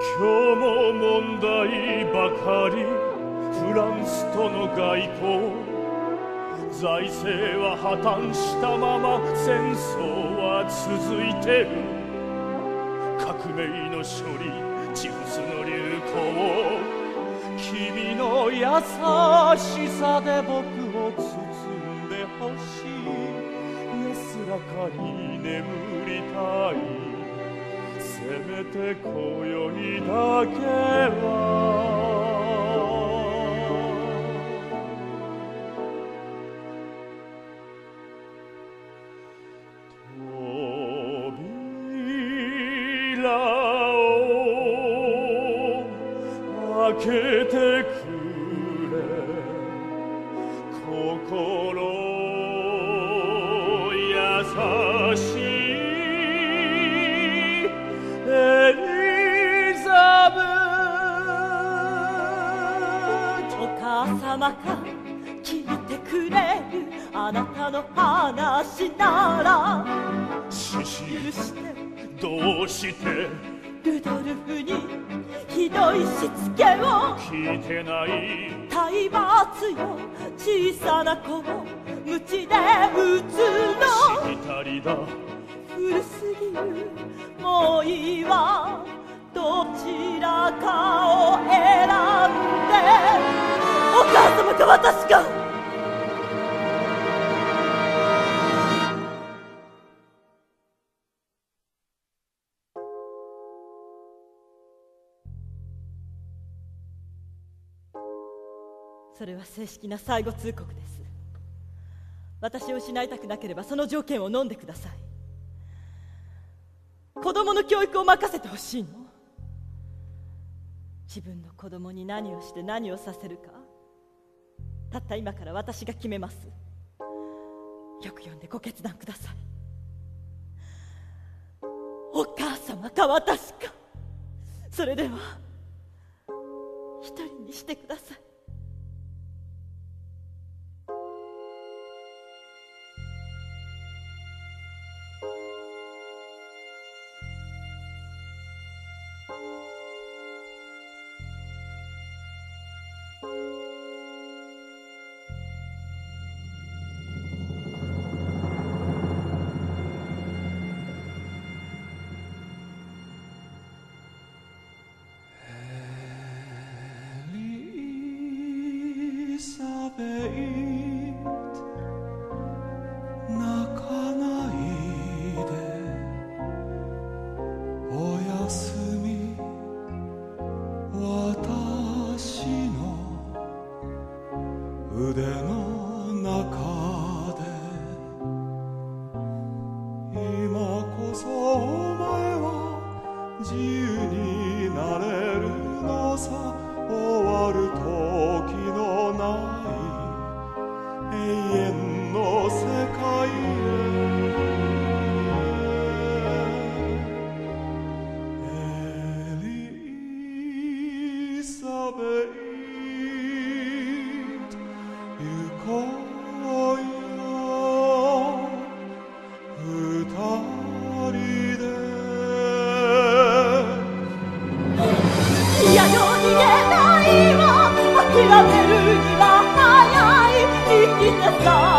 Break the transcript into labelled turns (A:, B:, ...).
A: 今日も問題ばかり。フランスとの外交。財政は破綻したまま戦争は続いてる。革命の処理地物の流行君の優しさで僕を包む。でほしい安らかに眠りたい。せめて今宵だけは。けてくれ。心
B: 母様か聞いてくれるあなたの話なら
A: 許し
B: て
A: どうして
B: ルドルフにひどいしつけを
A: 聞いてない。
B: 体罰よ小さな子を鞭で打つの。
A: しきたりだ。
B: 古すぎるか私かそれは正式な最後通告です。私を失いたくなければその条件を飲んでください。子供の教育を任せてほしいの。自分の子供に何をして何をさせるか。たった今から私が決めます。よく読んでご決断ください。お母様か私か。それでは一人にしてください。
C: 腕の中で今こそお前は自由
A: に
C: なれるのさ。終わる
A: 時
C: のない永遠
A: の
C: 世界へ。エ
A: リ
C: ザベイ。
B: たには頼らない